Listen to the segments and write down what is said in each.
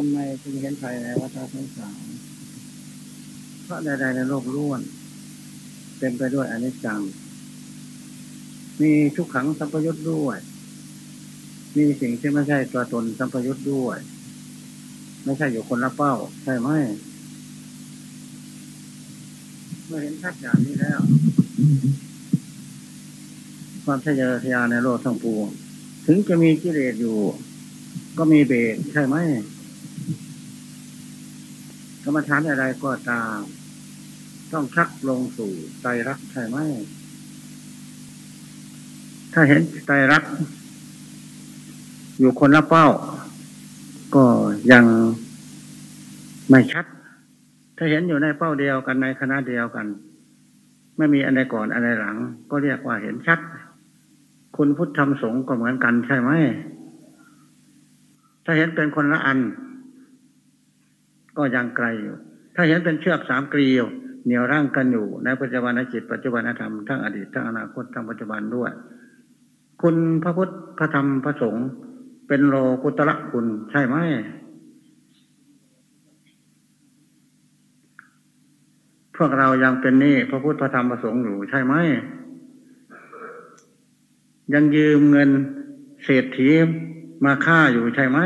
ทำไมจึงเห็นภัยในวัฏสงสารเพราะใดๆในโลกล้วน เต็มไปด้วยอนิจจัง มีทุกขังสัมปยุทธ์ด้วย มีสิ่งที่ไม่ใช่ตัวตนสัมปยุทธ์ด้วย ไม่ใช่อยู่คนละเป้า ใช่ไหมเมื่อเห็นชัดอย่างนี้แล้ว ความทะเยอทะยานในโลกทั้งปวงถึงจะมีกิเลสอยู่ ก็มีเบรใช่ไหม กรรมฐานอะไรก็ตาม ต้องชักลงสู่ใจรักใช่ไหม ถ้าเห็นใจรัก อยู่คนละเป้า ก็ยังไม่ชัด ถ้าเห็นอยู่ในเป้าเดียวกันในคณะเดียวกัน ไม่มีอะไรก่อนอะไรหลัง ก็เรียกว่าเห็นชัด คุณพุทธธรรมสงฆ์ก็เหมือนกันใช่ไหม ถ้าเห็นเป็นคนละอัน ก็ยังไกลอยู่ ถ้าเห็นเป็นเชือกสามเกลียว เหนี่ยวร่างกันอยู่ ในปัจจุบันจิตปัจจุบันธรรมทั้งอดีตทั้งอนาคตทั้งปัจจุบันด้วย คุณพระพุทธพระธรรมพระสงฆ์เป็นโลกุตระคุณใช่ไหมพวกเรายังเป็นนี่พระพุทธพระธรรมพระสงฆ์อยู่ใช่ไหมยังยืมเงินเศรษฐีมาฆ่าอยู่ใช่ไหม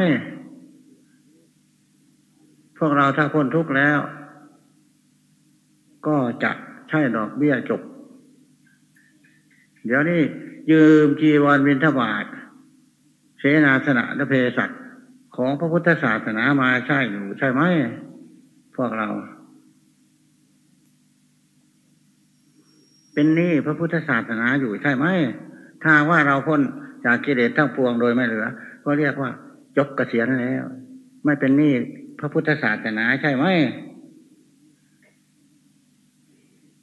พวกเราถ้าพ้นทุกข์แล้ว ก็จะใช่ดอกเบี้ยจบ เดี๋ยวนี้ยืมจีวรวินทบาทเสนาสนะและเพศัตของพระพุทธศาสนามาใช่อยู่ใช่ไหม พวกเรา เป็นนี่พระพุทธศาสนาอยู่ใช่ไหม ถ้าว่าเราพ้นจากกิเลสทั้งปวงโดยไม่เหลือ ก็เรียกว่าจบกเกษียณแล้ว ไม่เป็นนี่ พระพุทธศาสนาใช่ไหม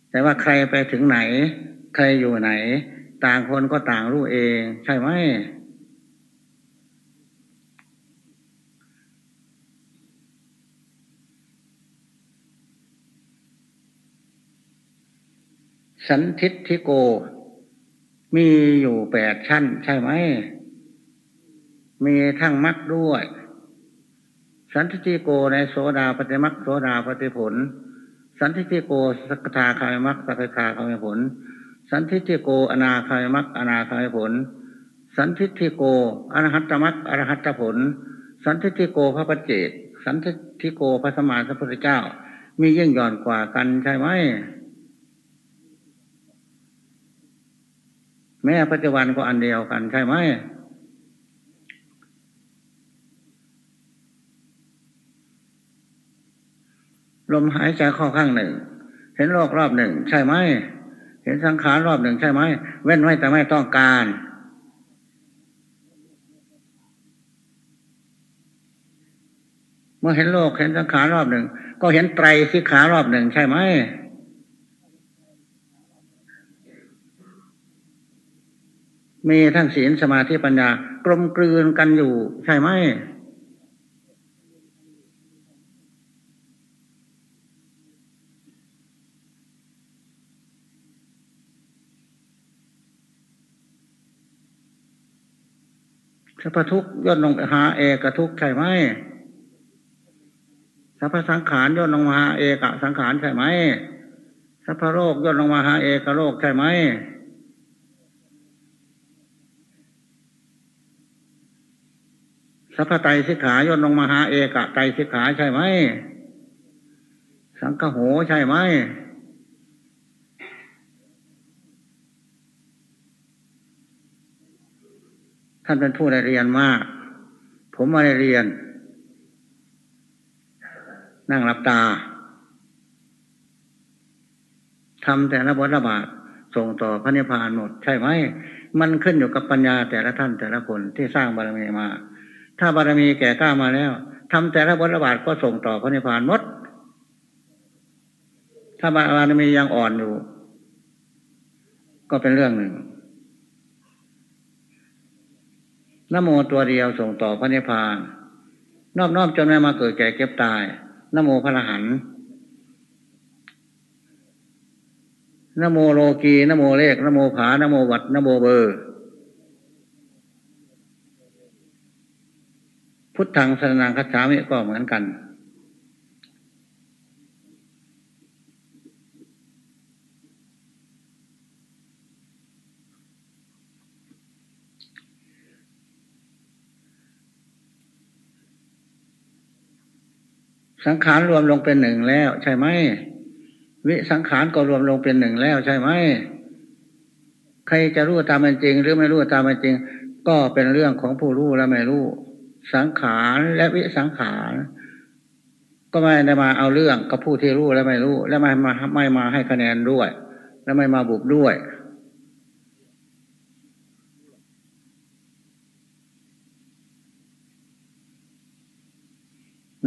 แต่ว่าใครไปถึงไหน ใครอยู่ไหน ต่างคนก็ต่างรู้เอง ใช่ไหม สันทิฏฐิโก มีอยู่แปดชั้น ใช่ไหม มีทั้งมรรคด้วย สันทิฏฐิโกในโสดาปัตติมรรคโสดาปัตติผล สันทิฏฐิโกสกทาคามิมรรคสกทาคามิผล สันทิฏฐิโกอนาคามิมรรคอนาคามิผล สันทิฏฐิโกอรหัตตมรรคอรหัตตผล สันทิฏฐิโกพระปัจเจกสันทิฏฐิโกพระสัมมาสัมพุทธเจ้า มียิ่งย่อนกว่ากันใช่ไหมแม้ปัจจุบันก็อันเดียวกันใช่ไหม ลมหายใจเข้าข้างหนึ่ง เห็นโลกรอบหนึ่ง ใช่ไหม เห็นสังขารรอบหนึ่งใช่ไหม เว้นไว้แต่ไม่ต้องการ เมื่อเห็นโลกเห็นสังขารรอบหนึ่ง ก็เห็นไตรสิขารอบหนึ่งใช่ไหมมีทั้งศีลสมาธิปัญญากลมกลืนกันอยู่ใช่ไหม สัพพทุกย่นลงไปหาเอกทุกใช่ไหมสัพพสังขารย่นลงมาหาเอกสังขารใช่ไหมสัพพโรคย่นลงมาหาเอกโรคใช่ไหมสัพพไตสิกขาย่นลงมาหาเอกไตสิกขาใช่ไหม สังฆโหใช่ไหม ท่านเป็นผู้ได้เรียนมาก ผมมาได้เรียน นั่งรับตาทำแต่ละบทระบาทส่งต่อพระนิพพานหมด ใช่ไหม มันขึ้นอยู่กับปัญญาแต่ละท่านแต่ละคนที่สร้างบารมีมา ถ้าบารมีแก่กล้ามาแล้วทำแต่ละบทระบาทก็ส่งต่อพระนิพพานหมด ถ้าบารมียังอ่อนอยู่ ก็เป็นเรื่องหนึ่ง นโมตัวเดียวส่งต่อพระนิพพานนอบนอบจนแม่มาเกิดแก่เก็บตายนโมพระรหันนโมโลกีนโมเลขนโมผานโมวัดนโมเบอร์พุทธังสนังคัจฉามิก็เหมือนกัน สังขารรวมลงเป็นหนึ่งแล้ว ใช่ไหมวิสังขารก็รวมลงเป็นหนึ่งแล้วใช่ไหมใครจะรู้ตามเป็นจริง หรือไม่รู้ตามเป็นจริง ก็เป็นเรื่องของผู้รู้และไม่รู้ สังขารและวิสังขารก็ไม่ได้มาเอาเรื่องกับผู้ที่รู้และไม่รู้ และไม่มาไม่มาให้คะแนนด้วย และไม่มาบุบด้วย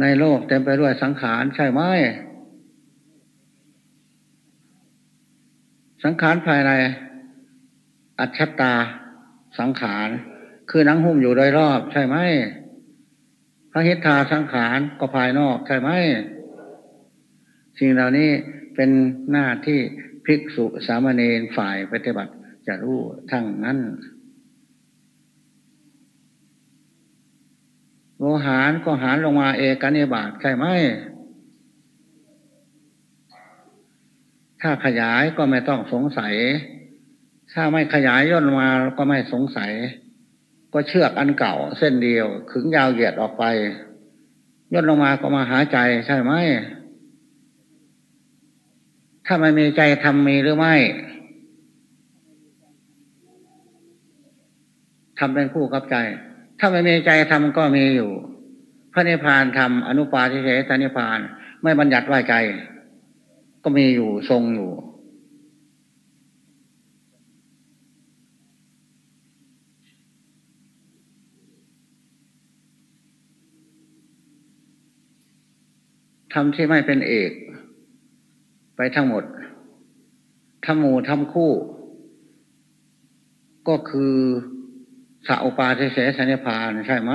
ในโลกเต็มไปด้วยสังขารใช่ไหม สังขารภายใน อัจฉตา สังขาร คือนังหุ้มอยู่โดยรอบใช่ไหมพระหิทธาสังขารก็ภายนอกใช่ไหม สิ่งเหล่านี้เป็นหน้าที่ภิกษุสามเณรฝ่ายปฏิบัติจะรู้ทั้งนั้น วหารก็หารลงมาเอกนิบาตใช่ไหม ถ้าขยายก็ไม่ต้องสงสัย ถ้าไม่ขยายย่นมาก็ไม่สงสัย ก็เชือกอันเก่าเส้นเดียว ขึงยาวเหยียดออกไป ย่นลงมาก็มาหาใจใช่ไหม ถ้าไม่มีใจทำมีหรือไม่ทำเป็นคู่กับใจ ถ้าไม่มีใจทำก็มีอยู่ พระนิพพานทำอนุปาทิเสสนิพพาน ไม่บัญญัติว่าใจ ก็มีอยู่ทรงอยู่ ทำที่ไม่เป็นเอก ไปทั้งหมดทำหมู่ทำคู่ ก็คือ สัพปาทิเสสนิพานใช่ไหม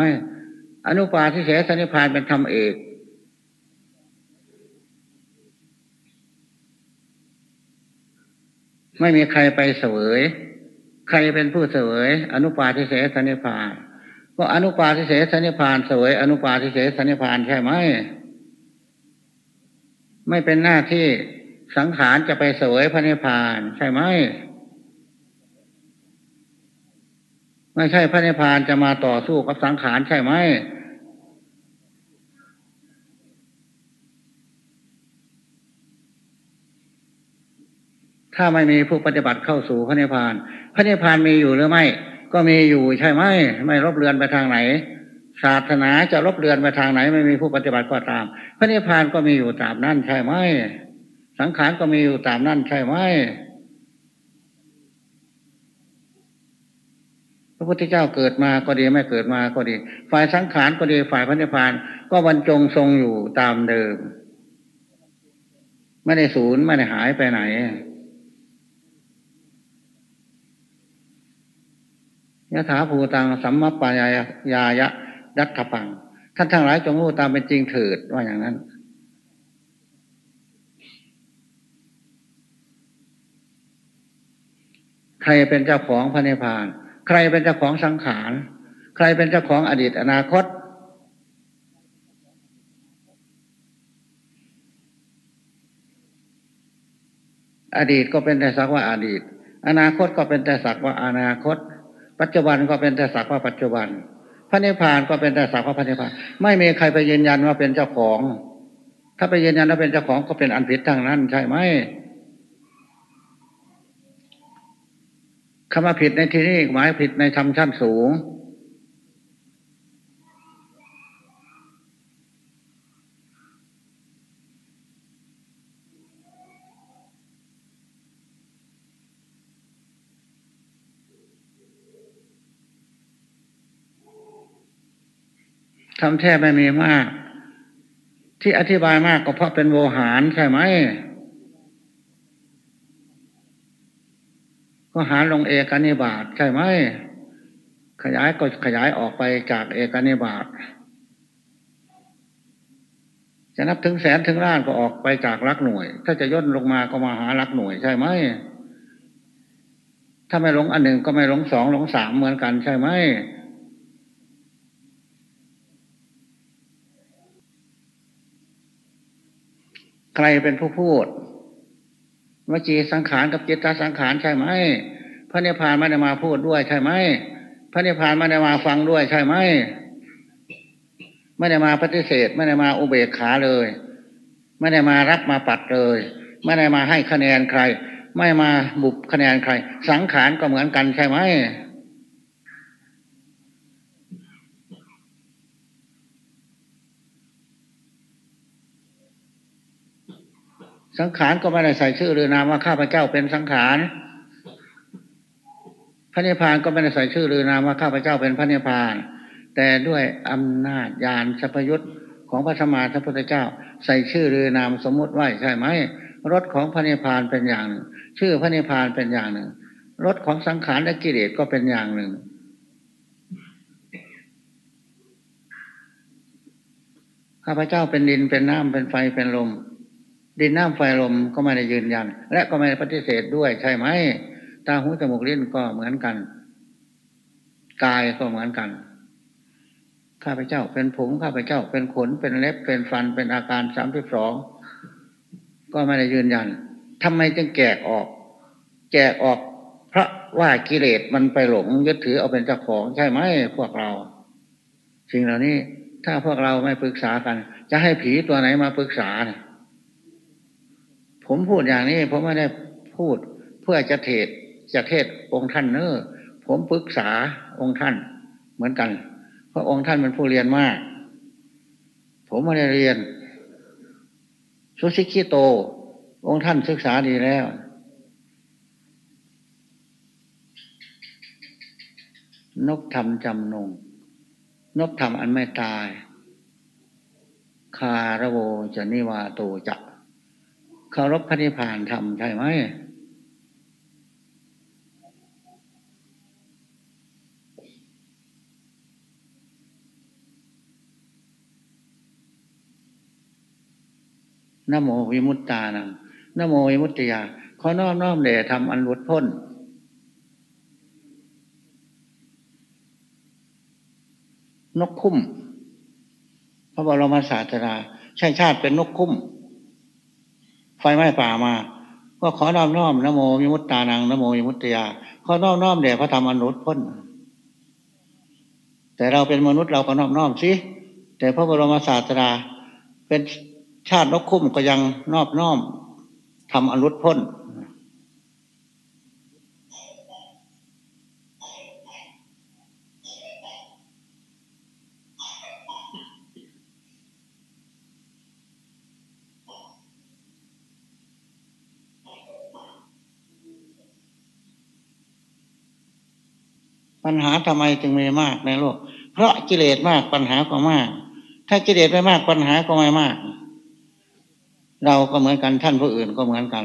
อนุปาทิเสสนิพานเป็นธรรมเอกไม่มีใครไปเสวย ใครเป็นผู้เสวย อนุปาทิเสสนิพานก็อนุปาทิเสสนิพานเสวย อนุปาทิเสสนิพานใช่ไหมไม่เป็นหน้าที่สังขารจะไปเสวยพระนิพพานใช่ไหม ไม่ใช่พระนิพพานจะมาต่อสู้กับสังขารใช่ไหมถ้าไม่มีผู้ปฏิบัติเข้าสู่พระนิพพาน พระนิพพานมีอยู่หรือไม่ ก็มีอยู่ใช่ไหม ไม่ลบเลือนไปทางไหน ศาสนาจะลบเลือนไปทางไหน ไม่มีผู้ปฏิบัติก็ตาม พระนิพพานก็มีอยู่ตามนั่นใช่ไหม สังขารก็มีอยู่ตามนั่นใช่ไหม พระพุทธเจ้าเกิดมาก็ดีไม่เกิดมาก็ดี ฝ่ายสังขารก็ดีฝ่ายพระนิพพาน ก็บรรจงทรงอยู่ตามเดิม ไม่ได้สูญไม่ได้หายไปไหนยะถาภูตังสัมมปายายายะยัตถปัง ท่านทั้งหลายจงรู้ตามเป็นจริงเถิดว่าอย่างนั้น ใครเป็นเจ้าของพระนิพพาน ใครเป็นเจ้าของสังขาร ใครเป็นเจ้าของอดีตอนาคต อดีตก็เป็นแต่สักว่าอดีต อนาคตก็เป็นแต่สักว่าอนาคต ปัจจุบันก็เป็นแต่สักว่าปัจจุบัน พระนิพพานก็เป็นแต่สักว่าพระนิพพาน ไม่มีใครไปยืนยันว่าเป็นเจ้าของ ถ้าไปยืนยันว่าเป็นเจ้าของก็เป็นอันผิดทางนั้นใช่ไหม คำว่าผิดในที่นี้หมายผิดในธรรมชั้นสูง ทำแทบไม่มีมาก ที่อธิบายมากก็เพราะเป็นโวหารใช่ไหม ก็หารลงเอกนิบาตใช่ไหมขยายก็ขยายออกไปจากเอกนิบาตจะนับถึงแสนถึงล้านก็ออกไปจากรักหน่วย ถ้าจะย่นลงมาก็มาหารักหน่วยใช่ไหมถ้าไม่หลงอันหนึ่งก็ไม่หลงสองหลงสามเหมือนกันใช่ไหมใครเป็นผู้พูด วจีสังขารกับจิตตสังขารใช่ไหมพระนิพพานไม่ได้มาพูดด้วยใช่ไหมพระนิพพานไม่ได้มาฟังด้วยใช่ไหมไม่ได้มาปฏิเสธ ไม่ได้มาอุเบกขาเลย ไม่ได้มารับมาปัดเลย ไม่ได้มาให้คะแนนใคร ไม่มาบุบคะแนนใคร สังขารก็เหมือนกันใช่ไหม สังขารก็ไม่ได้ใส่ชื่อหรือนามว่าข้าพเจ้าเป็นสังขารพระนิพพานก็ไม่ได้ใส่ชื่อหรือนามว่าข้าพเจ้าเป็นพระนิพพาน แต่ด้วยอำนาจญาณสัพยุตของพระสมมาสัพพุทธเจ้า ใส่ชื่อหรือนามสมมุติไว้ใช่ไหมรถของพระนิพพานเป็นอย่างหนึ่ง ชื่อพระนิพพานเป็นอย่างหนึ่งรถของสังขารและกิเลสก็เป็นอย่างหนึ่งข้าพเจ้าเป็นดินเป็นน้ำเป็นไฟเป็นลม ดินน้ำไฟลมก็ไม่ได้ยืนยัน และก็ไม่ได้ปฏิเสธด้วยใช่ไหมตาหูจมูกลิ้นก็เหมือนกันกายก็เหมือนกัน ข้าพเจ้าเป็นผมข้าพเจ้าเป็นขนเป็นเล็บเป็นฟันเป็นอาการสามสิบสองก็ไม่ได้ยืนยันทำไมจึงแกกออก แกกออกเพราะว่ากิเลสมันไปหลงยึดถือเอาเป็นเจ้าของใช่ไหมพวกเราสิ่งเหล่านี้ถ้าพวกเราไม่ปรึกษากัน จะให้ผีตัวไหนมาปรึกษาเนี่ย ผมพูดอย่างนี้ผมไม่ได้พูดเพื่อจะเทศจะเทศองค์ท่านเนอผมปรึกษาองค์ท่านเหมือนกัน เพราะองค์ท่านเป็นผู้เรียนมาก ผมไม่ได้เรียนสุสิกิโต องค์ท่านศึกษาดีแล้ว นกทำจำนง นกทำอันไม่ตาย คาระโวจะนิวาโตจะ เคารพพระนิพพานทำใช่ไหมนโมวิมุตตานังนโมวิมุตติยาขอน้อมน้อมเดชทำอันหลุดพ้น นกคุ้ม พระบรมศาสดาใช่ชาติเป็นนกคุ้ม ฟไหม้ป่ามา ก็ขอน้อมน้อมนโมยมุตตานังนโมยมุตติยา ขอน้อมน้อมแด่พระธรรมอนุตพ้นแต่เราเป็นมนุษย์เราก็น้อมน้อมสิแต่พระบรมศาสดาเป็นชาตินกคุ้มก็ยังนอบน้อมทำอนุตพ้น ปัญหาทำไมจึงมีมากในโลก เพราะกิเลสมากปัญหาก็มาก ถ้ากิเลสไม่มากปัญหาก็ไม่มาก เราก็เหมือนกันท่านผู้อื่นก็เหมือนกัน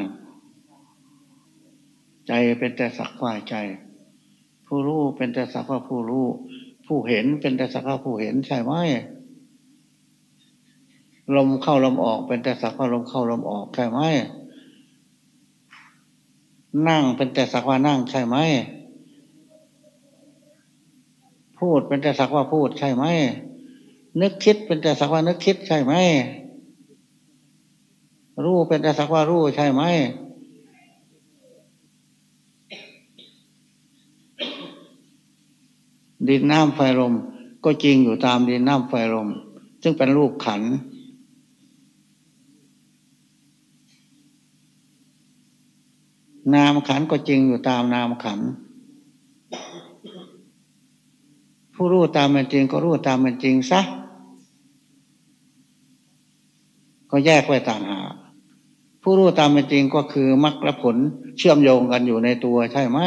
ใจเป็นแต่สักว่าใจ ผู้รู้เป็นแต่สักว่าผู้รู้ ผู้เห็นเป็นแต่สักว่าผู้เห็นใช่ไหมลมเข้าลมออกเป็นแต่สักว่าลมเข้าลมออกใช่ไหมนั่งเป็นแต่สักว่านั่งใช่ไหม พูดเป็นแต่สักว่าพูดใช่ไหมนึกคิดเป็นแต่สักว่านึกคิดใช่ไหมรู้เป็นแต่สักว่ารู้ใช่ไหมดินน้ำไฟลมก็จริงอยู่ตามดินน้ำไฟลม ซึ่งเป็นรูปขัน นามขันก็จริงอยู่ตามนามขัน ผู้รู้ตามเป็นจริงก็รู้ตามเป็นจริงซะก็แยกไว้ต่างหากผู้รู้ตามเป็นจริงก็คือมรรคและผลเชื่อมโยงกันอยู่ในตัวใช่ไหม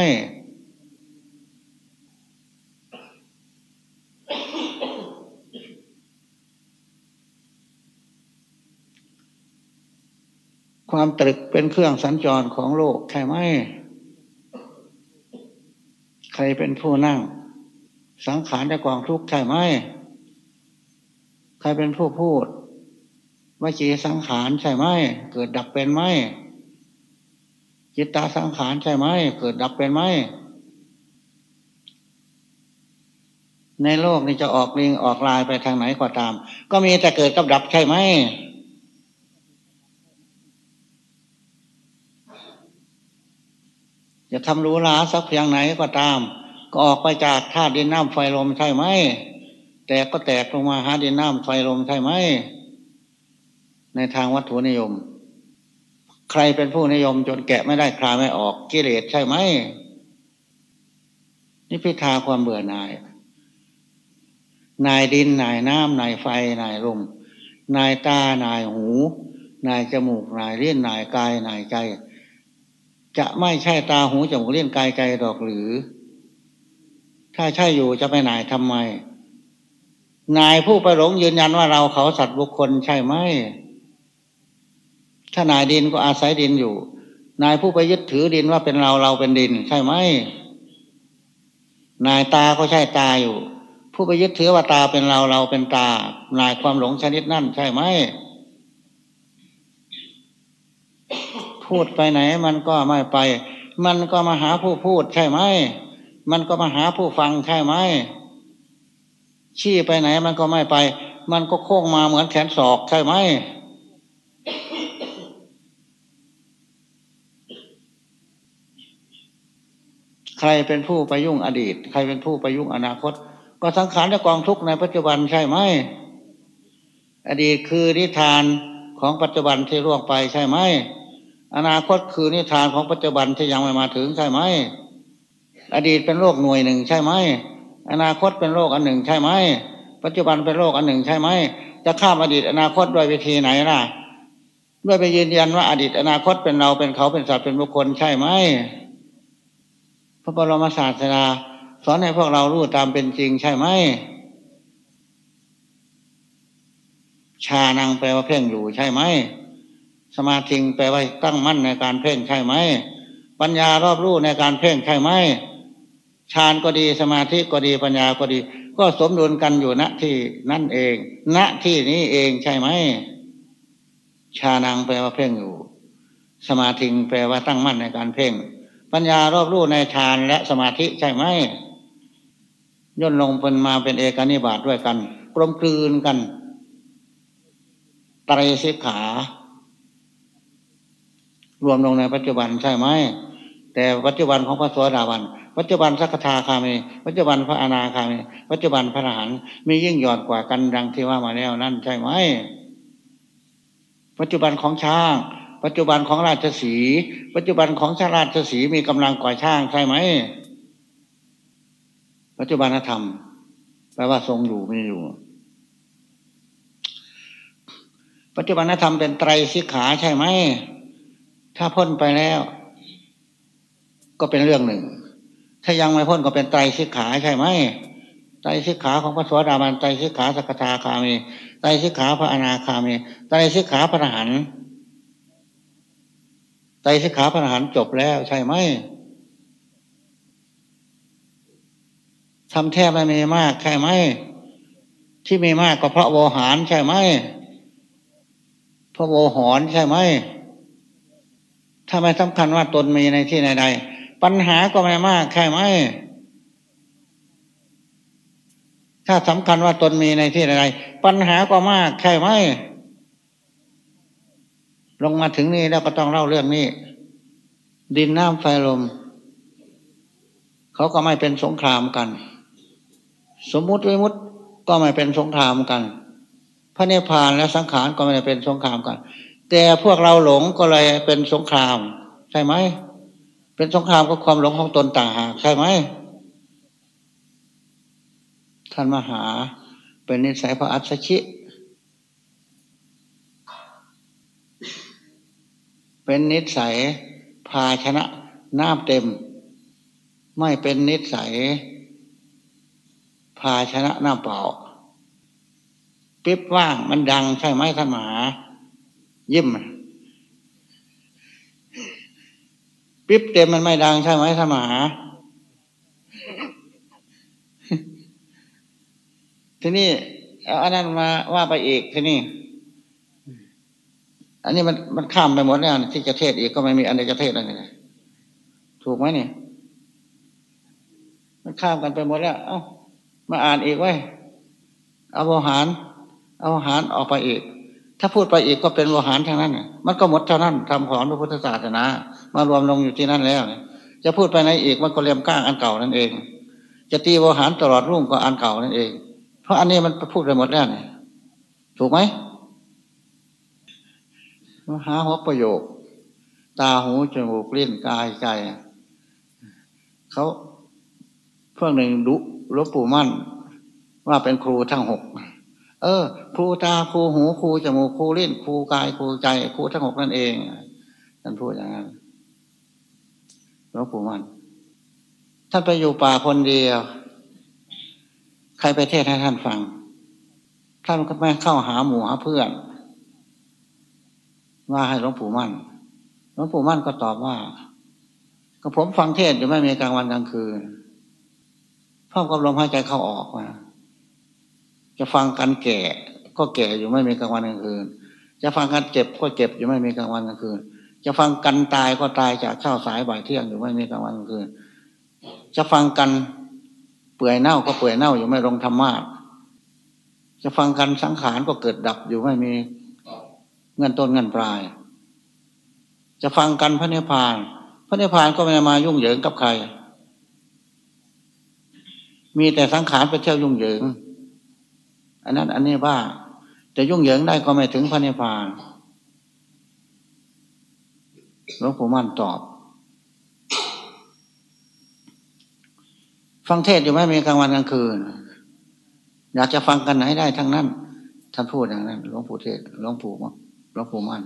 ความตรึกเป็นเครื่องสัญจรของโลกใช่ไหม ใครเป็นผู้นั่ง สังขารจะกองทุกข์ใช่ไหมใครเป็นผู้พูดวจีสังขารใช่ไหมเกิดดับเป็นไหมจิตตาสังขารใช่ไหมเกิดดับเป็นไหมในโลกนี้จะออกลิงออกลายไปทางไหนก็ตาม ก็มีแต่เกิดกับดับใช่ไหมจะทำรู้ลาสักเพียงไหนก็ตาม ก็ออกไปจากธาตุดินน้ำไฟลมใช่ไหมแต่ก็แตกลงมาหาดินน้ำไฟลมใช่ไหมในทางวัตถุนิยม ใครเป็นผู้นิยมจนแกะไม่ได้คลายไม่ออกกิเลสใช่ไหมนี่พิทาความเบื่อหน่าย นายดินนายน้ำนายไฟนายลมนายตานายหู นายจมูกนายเลี้ยนนายกายนายใจ จะไม่ใช่ตาหูจมูกเลี้ยนกายใจดอกหรือ ถ้าใช่อยู่จะไปนายทำไม นายผู้ไปหลงยืนยันว่าเราเขาสัตว์บุคคลใช่ไหมถ้านายดินก็อาศัยดินอยู่ นายผู้ไปยึดถือดินว่าเป็นเราเราเป็นดิน ใช่ไหมนายตาก็ใช่ตาอยู่ ผู้ไปยึดถือว่าตาเป็นเราเราเป็นตา นายความหลงชนิดนั่นใช่ไหมพูดไปไหนมันก็ไม่ไป มันก็มาหาผู้พูดใช่ไหม มันก็มาหาผู้ฟังใช่ไหมชี้ไปไหนมันก็ไม่ไป มันก็โค้งมาเหมือนแขนศอกใช่ไหมใครเป็นผู้ไปยุ่งอดีต ใครเป็นผู้ไปยุ่งอนาคต ก็สังขารและกองทุกข์ในปัจจุบันใช่ไหม อดีตคือนิทานของปัจจุบันที่ล่วงไปใช่ไหม อนาคตคือนิทานของปัจจุบันที่ยังไม่มาถึงใช่ไหม อดีตเป็นโลกหน่วยหนึ่งใช่ไหม อนาคตเป็นโลกอันหนึ่งใช่ไหม ปัจจุบันเป็นโลกอันหนึ่งใช่ไหม จะข้ามอดีตอนาคตด้วยวิธีไหนล่ะ ด้วยไปยืนยันว่าอดีตอนาคตเป็นเราเป็นเขาเป็นสัตว์เป็นบุคคลใช่ไหม พระบรมศาสดาสอนให้พวกเรารู้ตามเป็นจริงใช่ไหม ชานังแปลว่าเพ่งอยู่ใช่ไหม สมาธิแปลว่าตั้งมั่นในการเพ่งใช่ไหม ปัญญารอบรู้ในการเพ่งใช่ไหม ฌานก็ดีสมาธิก็ดีปัญญาก็ดี ก็สมดุลกันอยู่ณที่นั่นเอง ณที่นี้เองใช่ไหมชานังแปลว่าเพ่งอยู่ สมาธิแปลว่าตั้งมั่นในการเพ่ง ปัญญารอบรู้ในฌานและสมาธิใช่ไหมย่นลงเป็นมาเป็นเอกนิบาตด้วยกัน กลมกลืนกันไตรสิกขา รวมลงในปัจจุบันใช่ไหมแต่ปัจจุบันของพระสวสดาวัน ปัจจุบันสักทาคามี ปัจจุบันพระอนาคามี ปัจจุบันพระอรหันต์มียิ่งยอนกว่ากันดังที่ว่ามาแล้วนั่นใช่ไหม ปัจจุบันของช้าง ปัจจุบันของราชสี ปัจจุบันของชาราชสีมีกำลังกว่าช่างใช่ไหม ปัจจุบันธรรมแปลว่าทรงอยู่ไม่อยู่ ปัจจุบันธรรมเป็นไตรสิกขาใช่ไหม ถ้าพ้นไปแล้ว ก็เป็นเรื่องหนึ่ง ถ้ายังไม่พ้นก็เป็นไตรสิกขาใช่ไหมไตรสิกขาของพระสวสดาบันไตรสิกขาสกทาคามีไตรสิกขาพระอนาคามีไตรสิกขาพระอรหันต์ไตรสิกขาพระอรหันต์จบแล้วใช่ไหมทำแทบไม่มีมากใช่ไหมที่มีมากก็เพราะโวหารใช่ไหมเพราะโวหอนใช่ไหมถ้าไม่สำคัญว่าตนมีในที่ใดๆ ปัญหาก็ไม่มากใช่ไหมถ้าสำคัญว่าตนมีในที่ใดปัญหาก็มากใช่ไหมลงมาถึงนี่แล้วก็ต้องเล่าเรื่องนี้ ดินน้ำไฟลม เขาก็ไม่เป็นสงครามกัน สมมุติวิมุติก็ไม่เป็นสงครามกัน พระเนพานและสังขารก็ไม่ได้เป็นสงครามกัน แต่พวกเราหลงก็เลยเป็นสงคราม ใช่ไหม เป็นสงครามก็ความหลงของตนต่างหากใช่ไหมท่านมหา เป็นนิสัยพระอัศชิ เป็นนิสัยภาชนะน้ำเต็ม ไม่เป็นนิสัยภาชนะน้ำเปล่าปิ๊บว่างมันดังใช่ไหมท่านมหา ยิ้ม ปิ๊บเต็มมันไม่ดังใช่ไหมท่านมาทีนี้เอาอันนั้นมาว่าไปอีกทีนี้อันนี้มันมันข้ามไปหมดแล้วที่จะเทศอีกก็ไม่มีอันใดจะเทศอะไรเลยถูกไหมเนี่ยมันข้ามกันไปหมดแล้ว เอ้ามาอ่านอีกไว้ เอาอาหาร เอาอาหารออกไปอีก ถ้าพูดไปอีกก็เป็นอาหารทางนั้นมันก็หมดเท่านั้นทำของพระพุทธศาสนา มารวมลงอยู่ที่นั่นแล้วจะพูดไปไหนอีกมันก็เลียมก้างอันเก่านั่นเอง จะตีโวหารตลอดรุ่งก็อันเก่านั่นเอง เพราะอันนี้มันพูดไปหมดแล้วเนี่ยถูกไหมมหาหัวประโยค ตาหูจมูกลิ้นกายใจเขาเพื่อหนึ่งดุลวงปู่มั่น ว่าเป็นครูทั้งหก เออ ครูตาครูหูครูจมูกครูเลิ้นครูกายครูใจครูทั้งหกนั่นเองท่านพูดอย่างนั้นหลวงปู่มั่นท่านไปอยู่ป่าคนเดียว ใครไปเทศให้ท่านฟัง ท่านก็ไม่เข้าหาหมู่หาเพื่อนว่าให้หลวงปู่มั่นหลวงปู่มั่นก็ตอบว่า ก็ผมฟังเทศอยู่ไม่มีกลางวันกลางคืนพ่อกับลมหายใจเข้าออกมา จะฟังกันแก่ ก็แก่อยู่ไม่มีกลางวันกลางคืน จะฟังกันเจ็บก็เจ็บอยู่ไม่มีกลางวันกลางคืน จะฟังกันตายก็ตายจากเช้าสายบ่ายเที่ยงอยู่ไม่มีกลางวันกลางคืน จะฟังกันเปื่อยเน่าก็เปื่อยเน่าอยู่ไม่ลงธรรมะจะฟังกันสังขารก็เกิดดับอยู่ไม่มีเงินต้นเงินปลาย จะฟังกันพระนิพพาน พระนิพพานก็ไม่มายุ่งเหยิงกับใคร มีแต่สังขารไปเที่ยวยุ่งเหยิง อันนั้นอันนี้ว่าจะยุ่งเหยิงได้ก็ไม่ถึงพระนิพพานหลวงปู่มั่นตอบ ฟังเทศอยู่ไหมมีกลางวันกลางคืน อยากจะฟังกันไหนได้ทั้งนั้น ท่านพูดอย่างนั้นหลวงปู่เทศหลวงปู่หลวงปู่มั่น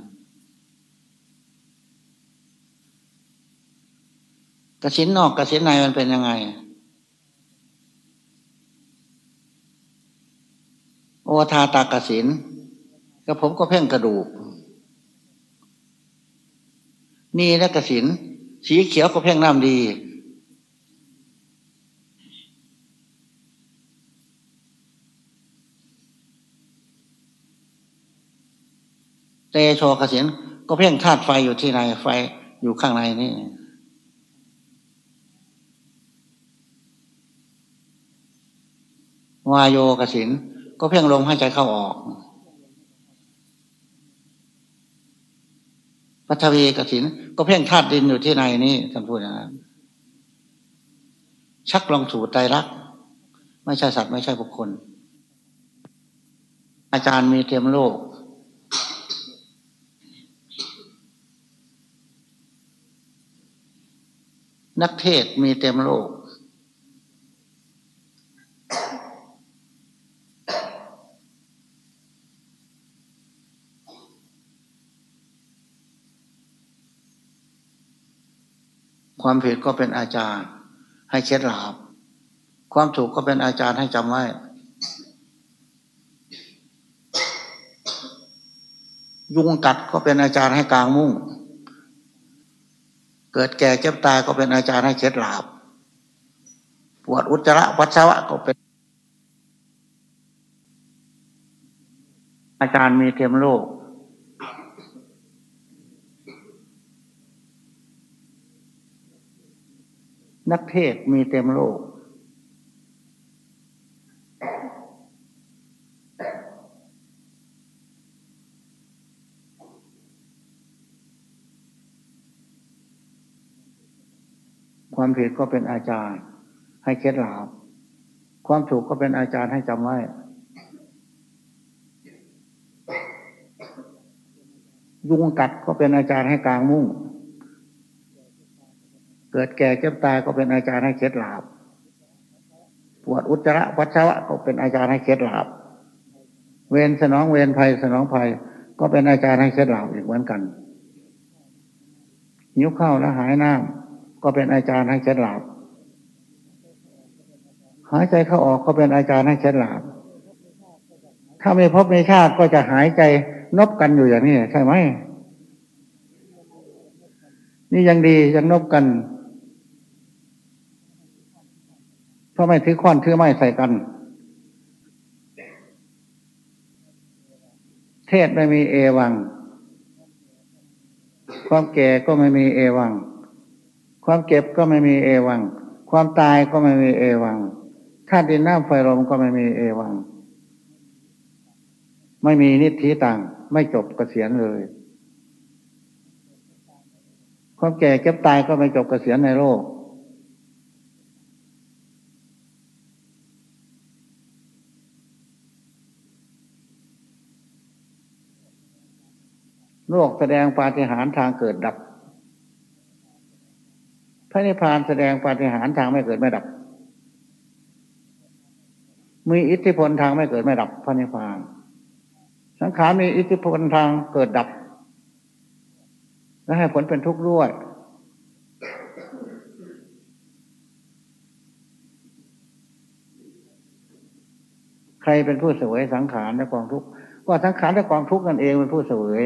กระสินนอกกระสินในมันเป็นยังไง โอทาตากระสินก็ผมก็เพ่งกระดูก นี่และกระสินสีเขียวก็เพ่งน้ำดีเตโชกสินก็เพ่งธาตุไฟอยู่ที่ในไฟอยู่ข้างในนี่วายโยกสิน ก็เพ่งลมให้ใจเข้าออกพัทวีกสินก็เพ่งธาตุดินอยู่ที่ในนี่ท่านพูดอย่างนั้นชักลองสู่ใจรัก ไม่ใช่สัตว์ไม่ใช่บุคคล อาจารย์มีเตรียมโลก นักเทศมีเต็มโลก ความผิดก็เป็นอาจารย์ ให้เคล็ดลับความถูกก็เป็นอาจารย์ให้จำไว้ยุงกัดก็เป็นอาจารย์ให้กลางมุ่ง เกิดแก่เจ็บตายก็เป็นอาจารย์ให้เคล็ดลับปวดอุจจาระปัสสาวะก็เป็น อาจารย์มีเทมโลก นักเทศมีเต็มโลก ความผิดก็เป็นอาจารย์ ให้เคล็ดลับความถูกก็เป็นอาจารย์ให้จำไว้ ยุงกัดก็เป็นอาจารย์ให้กลางมุ่ง เกิดแก่เจ็บตายก็เป็นอาจารย์ให้เคล็ดลับปวดอุจจาระปัสสาวะก็เป็นอาจารย์ให้เคล็ดลับเวรสนองเวรภัยสนองภัยก็เป็นอาจารย์ให้เคล็ดลับอีกเหมือนกันหิวข้าวแล้วหายน้ำก็เป็นอาจารย์ให้เคล็ดลับหายใจเข้าออกก็เป็นอาจารย์ให้เคล็ดลับถ้าไม่พบในชาติก็จะหายใจนบกันอยู่อย่างนี้ใช่ไหมนี่ยังดียังนบกัน เพราะไม่ถือค้อนถือไม้ใส่กัน เทศไม่มีเอวัง ความแก่ก็ไม่มีเอวัง ความเก็บก็ไม่มีเอวัง ความตายก็ไม่มีเอวังธาตุดินน้ำไฟลมก็ไม่มีเอวัง ไม่มีนิธิต่าง ไม่จบกเกษียณเลย ความแก่เก็บตายก็ไม่จบกเกษียณในโลก โลกแสดงปาฏิหาริย์ทางเกิดดับ พระนิพพานแสดงปาฏิหาริย์ทางไม่เกิดไม่ดับ มีอิทธิพลทางไม่เกิดไม่ดับ พระนิพพาน สังขารมีอิทธิพลทางเกิดดับ และให้ผลเป็นทุกข์ด้วยใครเป็นผู้เสวยสังขารและกองทุกข์ก็สังขารและกองทุกข์นั่นเองเป็นผู้เสวย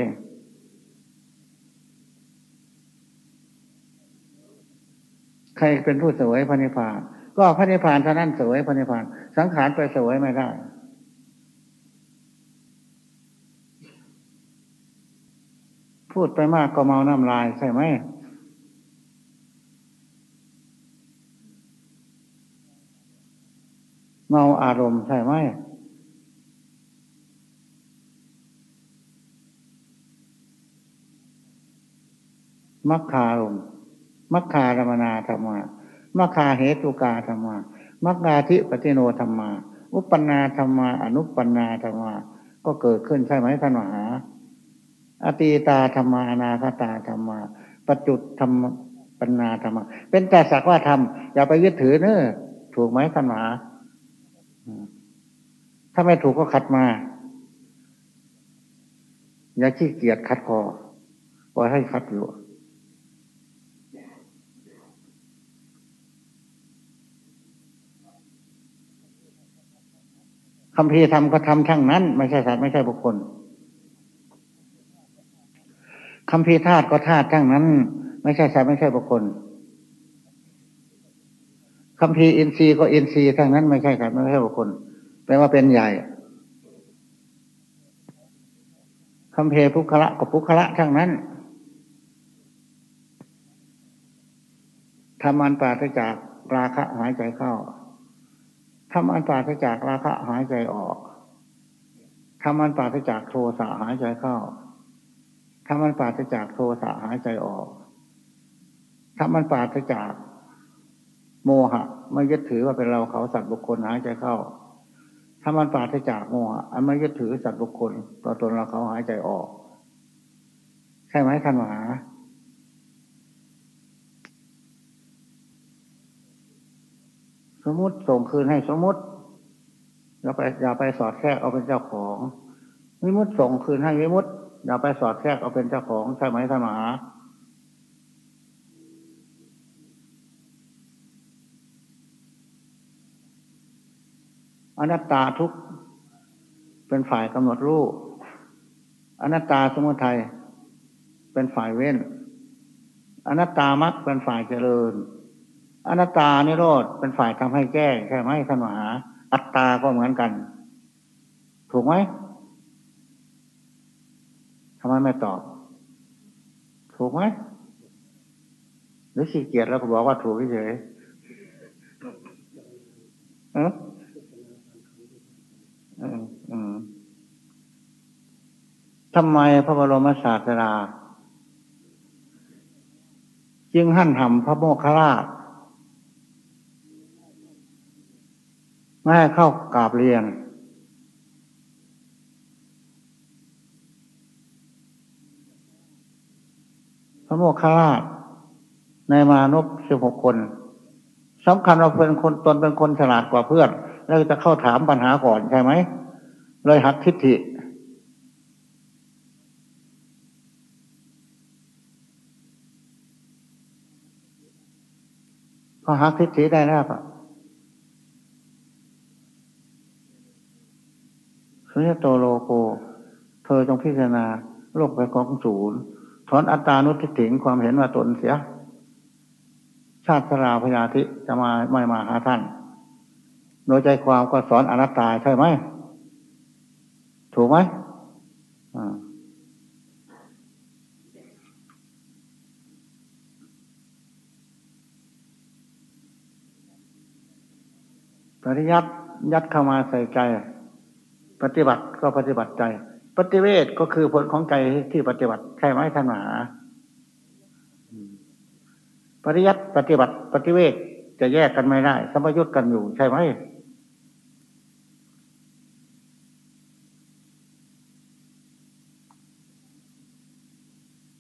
ครเป็นผู้เสวยพระนิพพาน ก็พระนิพพานเท่านั้นเสวยพระนิพพาน สังขารไปเสวยไม่ได้ พูดไปมากก็เมาน้ำลายใช่ไหมเมาอารมณ์ใช่ไหมมักคารม มัคคารมนาธรรมามัคคาเหตุกาธรรมามัคคาธิปฏิโนธรรมา อุปนาธรรมาอนุปนาธรรมาก็เกิดขึ้นใช่ไหมท่านมหา อตีตาธรรมานาคตาธรรมาปัจจุธรรมปัญนาธรรมา เป็นแต่สักว่าธรรมอย่าไปยึดถือเนอถูกไหมท่านมหาถ้าไม่ถูกก็ขัดมา อย่าขี้เกียจขัดคอปล่อยให้ขัดอยู่ คำพีธรรมก็ทำทั้งนั้น ไม่ใช่สัตว์ไม่ใช่บุคคลคำพีธาตุก็ธาตุทั้งนั้น ไม่ใช่สัตว์ไม่ใช่บุคคลคำพีอินทรีย์ก็อินทรีย์ทั้งนั้นไม่ใช่สัตว์ไม่ใช่บุคคลแปลว่าเป็นใหญ่คำเพพุคละกับพุคละทั้งนั้นทำมันปราศจากราคะหายใจเข้า ทำอันปราศจากราคะหายใจออกทำอันปราศจากโทสะหายใจเข้าทำอันปราศจากโทสะหายใจออกทำอันปราศจาก โมหะไม่ยึดถือว่าเป็นเราเขาสัตว์บุคคลหายใจเข้าทำอันปราศจากโมหะอันไม่ยึดถือสัตว์บุคคลตัวตนเราเขาหายใจออก ใช่ไหมท่านมหา สมมติส่งคืนให้สมมติอย่าไปอย่าไปสอดแทรกเอาเป็นเจ้าของวิมุตส่งคืนให้วิมุตอย่าไปสอดแทรกเอาเป็นเจ้าของใช่ไหมท่านมหาอนัตตาทุกเป็นฝ่ายกำหนดรูปอนัตตาสมุทัยเป็นฝ่ายเว้น อนัตตามักเป็นฝ่ายเจริญ อนัตตานิโรธเป็นฝ่ายทำให้แก้ใช่ไหมท่านมหา อัตตาก็เหมือนกัน ถูกไหมทำไมไม่ตอบ ถูกไหมหรือขี้เกียจแล้วก็บอกว่าถูกเฉยเอออทำไมพระบรมศาสดาจึงหั่นหำพระโมคคัลลา ไม่ให้เข้ากราบเรียน พระโมคคัลลาในมานพสิบหกคนสำคัญเราเป็นคนตนเป็นคนฉลาดกว่าเพื่อน แล้วจะเข้าถามปัญหาก่อนใช่ไหม เลยหักทิฏฐิพอหักทิฏฐิได้แล้วปะ สุญญโตโลโก เธอจงพิจารณาโลกไปของศูนย์ถอนอัตตานุทิถิงความเห็นว่าตนเสีย ชาติสราพยาธิจะมาไม่มาหาท่าน โดยใจความก็สอนอนัตตาใช่ไหม ถูกไหมปริยัติยัดเข้ามาใส่ใจ ปฏิบัติก็ปฏิบัติใจ ปฏิเวทก็คือผลของใจที่ปฏิบัติใช่ไหมท่านหนาปริยัติปฏิบัติปฏิเวทจะแยกกันไม่ได้สมยุทธ์กันอยู่ใช่ไหม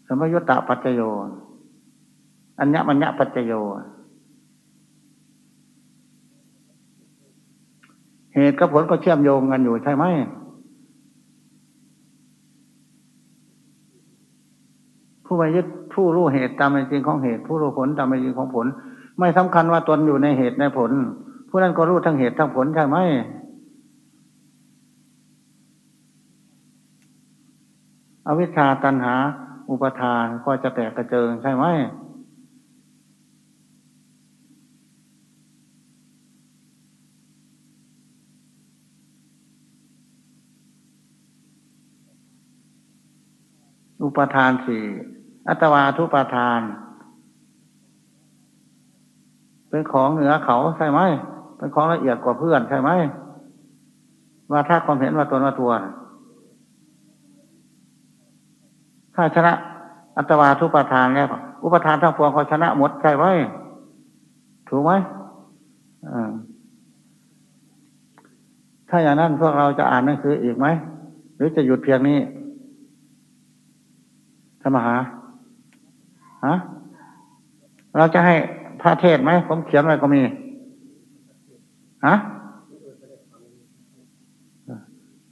สมยุตตะปัจจโยอัญญมัญญปัจจโย เหตุกับผลก็เชื่อมโยงกันอยู่ใช่ไหมผู้ไปยึดผู้รู้เหตุตามเป็นจริงของเหตุ ผู้รู้ผลตามเป็นจริงของผล ไม่สำคัญว่าตนอยู่ในเหตุในผล ผู้นั้นก็รู้ทั้งเหตุทั้งผลใช่ไหมอวิชชาตันหา อุปทานก็จะแตกกระเจิงใช่ไหม อุปทานสี่อัตวาทุปทาน เป็นของเหนือเขาใช่ไหมเป็นของละเอียดกว่าเพื่อนใช่ไหมว่าถ้าความเห็นว่าตนว่าตัวถ้าชนะ อัตวาทุปทานแล้วอุปทานทั้งปวงเขาชนะหมดใช่ไหมถูกไหมถ้าอย่างนั้นพวกเราจะอ่านหนังสืออีกไหม หรือจะหยุดเพียงนี้ ธรรมหาฮะเราจะให้พระเทศไหมผมเขียนไว้ก็มีฮะ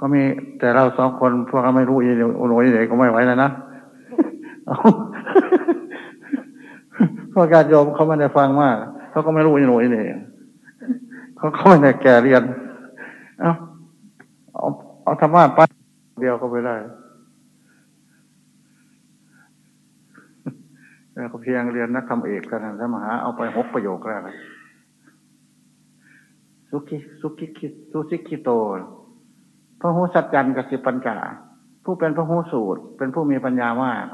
ก็มี แต่เราสองคนพวกเราไม่รู้อีโอโนยี่ไหนก็ไม่ไหวแล้วนะพวกญาติโยมเขาไม่ได้ฟังมากเขาก็ไม่รู้อีโนยี่ไหนเขาเขาไม่ได้แก่เรียน เอาเอาเอาธรรมะไปเดียวก็ไปได้ แล้วก็เพียงเรียนนักธรรมเอกกันนะมหาเอาไปหกประโยคแล้วสุขิสุขิคิสุสิกิโตพระหูสัจจันกับสิปัญจาผู้เป็นพระหูสูตร เป็นผู้มีปัญญามาก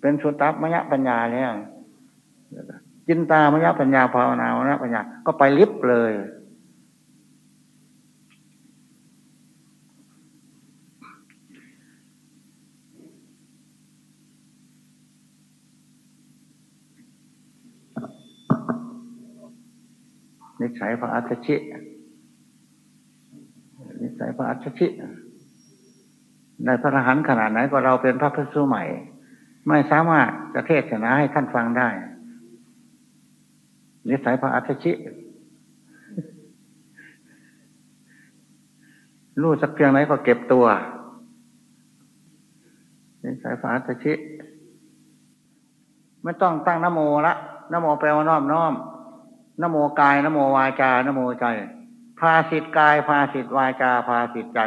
เป็นสุตัพมยปัญญาแล้วจินตามยปัญญาภาวนามยปัญญา ก็ไปลิบเลยนิ สัยพระอัจฉินิสัยพระอัจฉิในพระอรหันต์ขนาดไหนก็เราเป็นพระพุทธใหม่ ไม่สามารถจะเทศนาให้ท่านฟังได้ นิสัยพระอัจฉิรู้สักเพียงไหนก็เก็บตัวนิสัยพระอัจฉิไม่ต้องตั้งนโมละนโมแปลว่าน้อมน้อม นโมกายนโมวาจานโมใจ ภาสิทธกาย ภาสิทธวาจา ภาสิทธใจ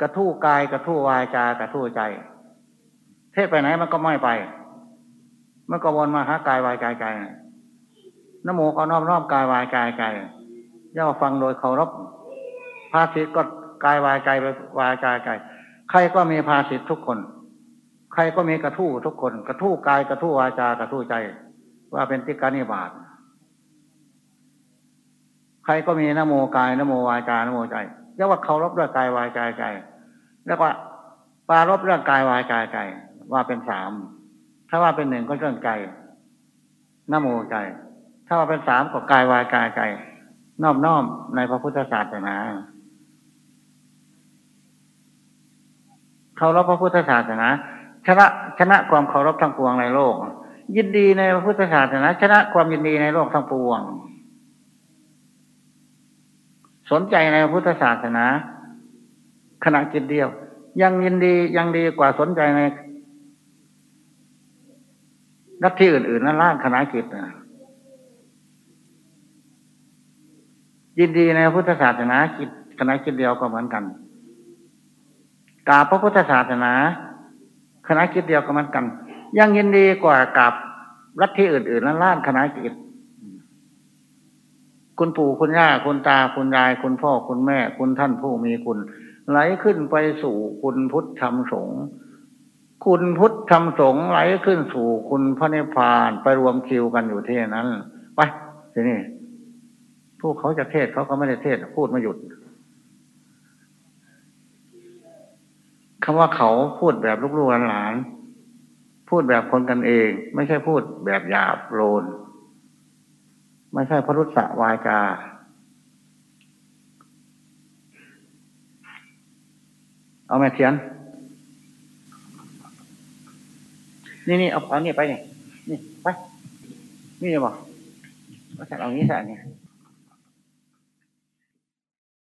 กระทู้กายกระทู้วาจา กระทู้ใจ เทศไปไหนมันก็ไม่ไป มันก็วนมาหากายวายใจใจนโมก็น้อมน้อมกายวายใจใจย่อฟังโดยเคารพภาสิทธก็กายวายใจไปวายใจใจใครก็มีภาสิทธทุกคน ใครก็มีกระทู้ทุกคน กระทู้กายกระทู้วาจากระทู้ใจ ว่าเป็นติกานิบาตใครก็มีนโมกายนโมวาจานโมใจเรียกว่าเคารพเรื่องกายวายใจใจแล้วก็ปารบเรื่องกายวายใจใจว่าเป็นสามถ้าว่าเป็นหนึ่งก็เรื่องใจนโมใจ ถ้าว่าเป็นสามก็กายวายใจใจนอบน้อมในพระพุทธศาสนาเคารพพระพุทธศาสนาชนะชนะความเคารพทั้งปวงในโลก ยินดีในพุทธศาสนาชนะความยินดีในโลกทั้งปวง สนใจในพุทธศาสนา ขณะจิตเดียว ยังยินดียังดีกว่าสนใจในรัฐที่อื่นๆนั่นล่างคณะกิจนะยินดีในพุทธศาสนาจิตคณะจิตเดียวก็เหมือนกันกาพระพุทธศาสนา คณะจิตเดียวก็เหมือนกัน ยังยินดีกว่ากับรัฐที่อื่นๆนั้นล้านคณะกิจคุณปู่คุณย่าคุณตาคุณยายคุณพ่อคุณแม่ คุณท่านผู้มีคุณ ไหลขึ้นไปสู่คุณพุทธธรรมสงฆ์คุณพุทธธรรมสงฆ์ไหลขึ้นสู่คุณพระนิพพานไปรวมคิวกันอยู่ที่นั้นไปทีนี้พวกเขาจะเทศเขาก็ไม่ได้เทศพูดไม่หยุดคำว่าเขาพูดแบบลูกๆหลาน พูดแบบคนกันเอง ไม่ใช่พูดแบบหยาบโลนไม่ใช่พรุษวาจาเอาแม่เทียน นี่นี่เอาเอาเนี่ยไปนี่นี่ไป นี่จะบอกว่าฉันเอานี้ใส่เนี่ย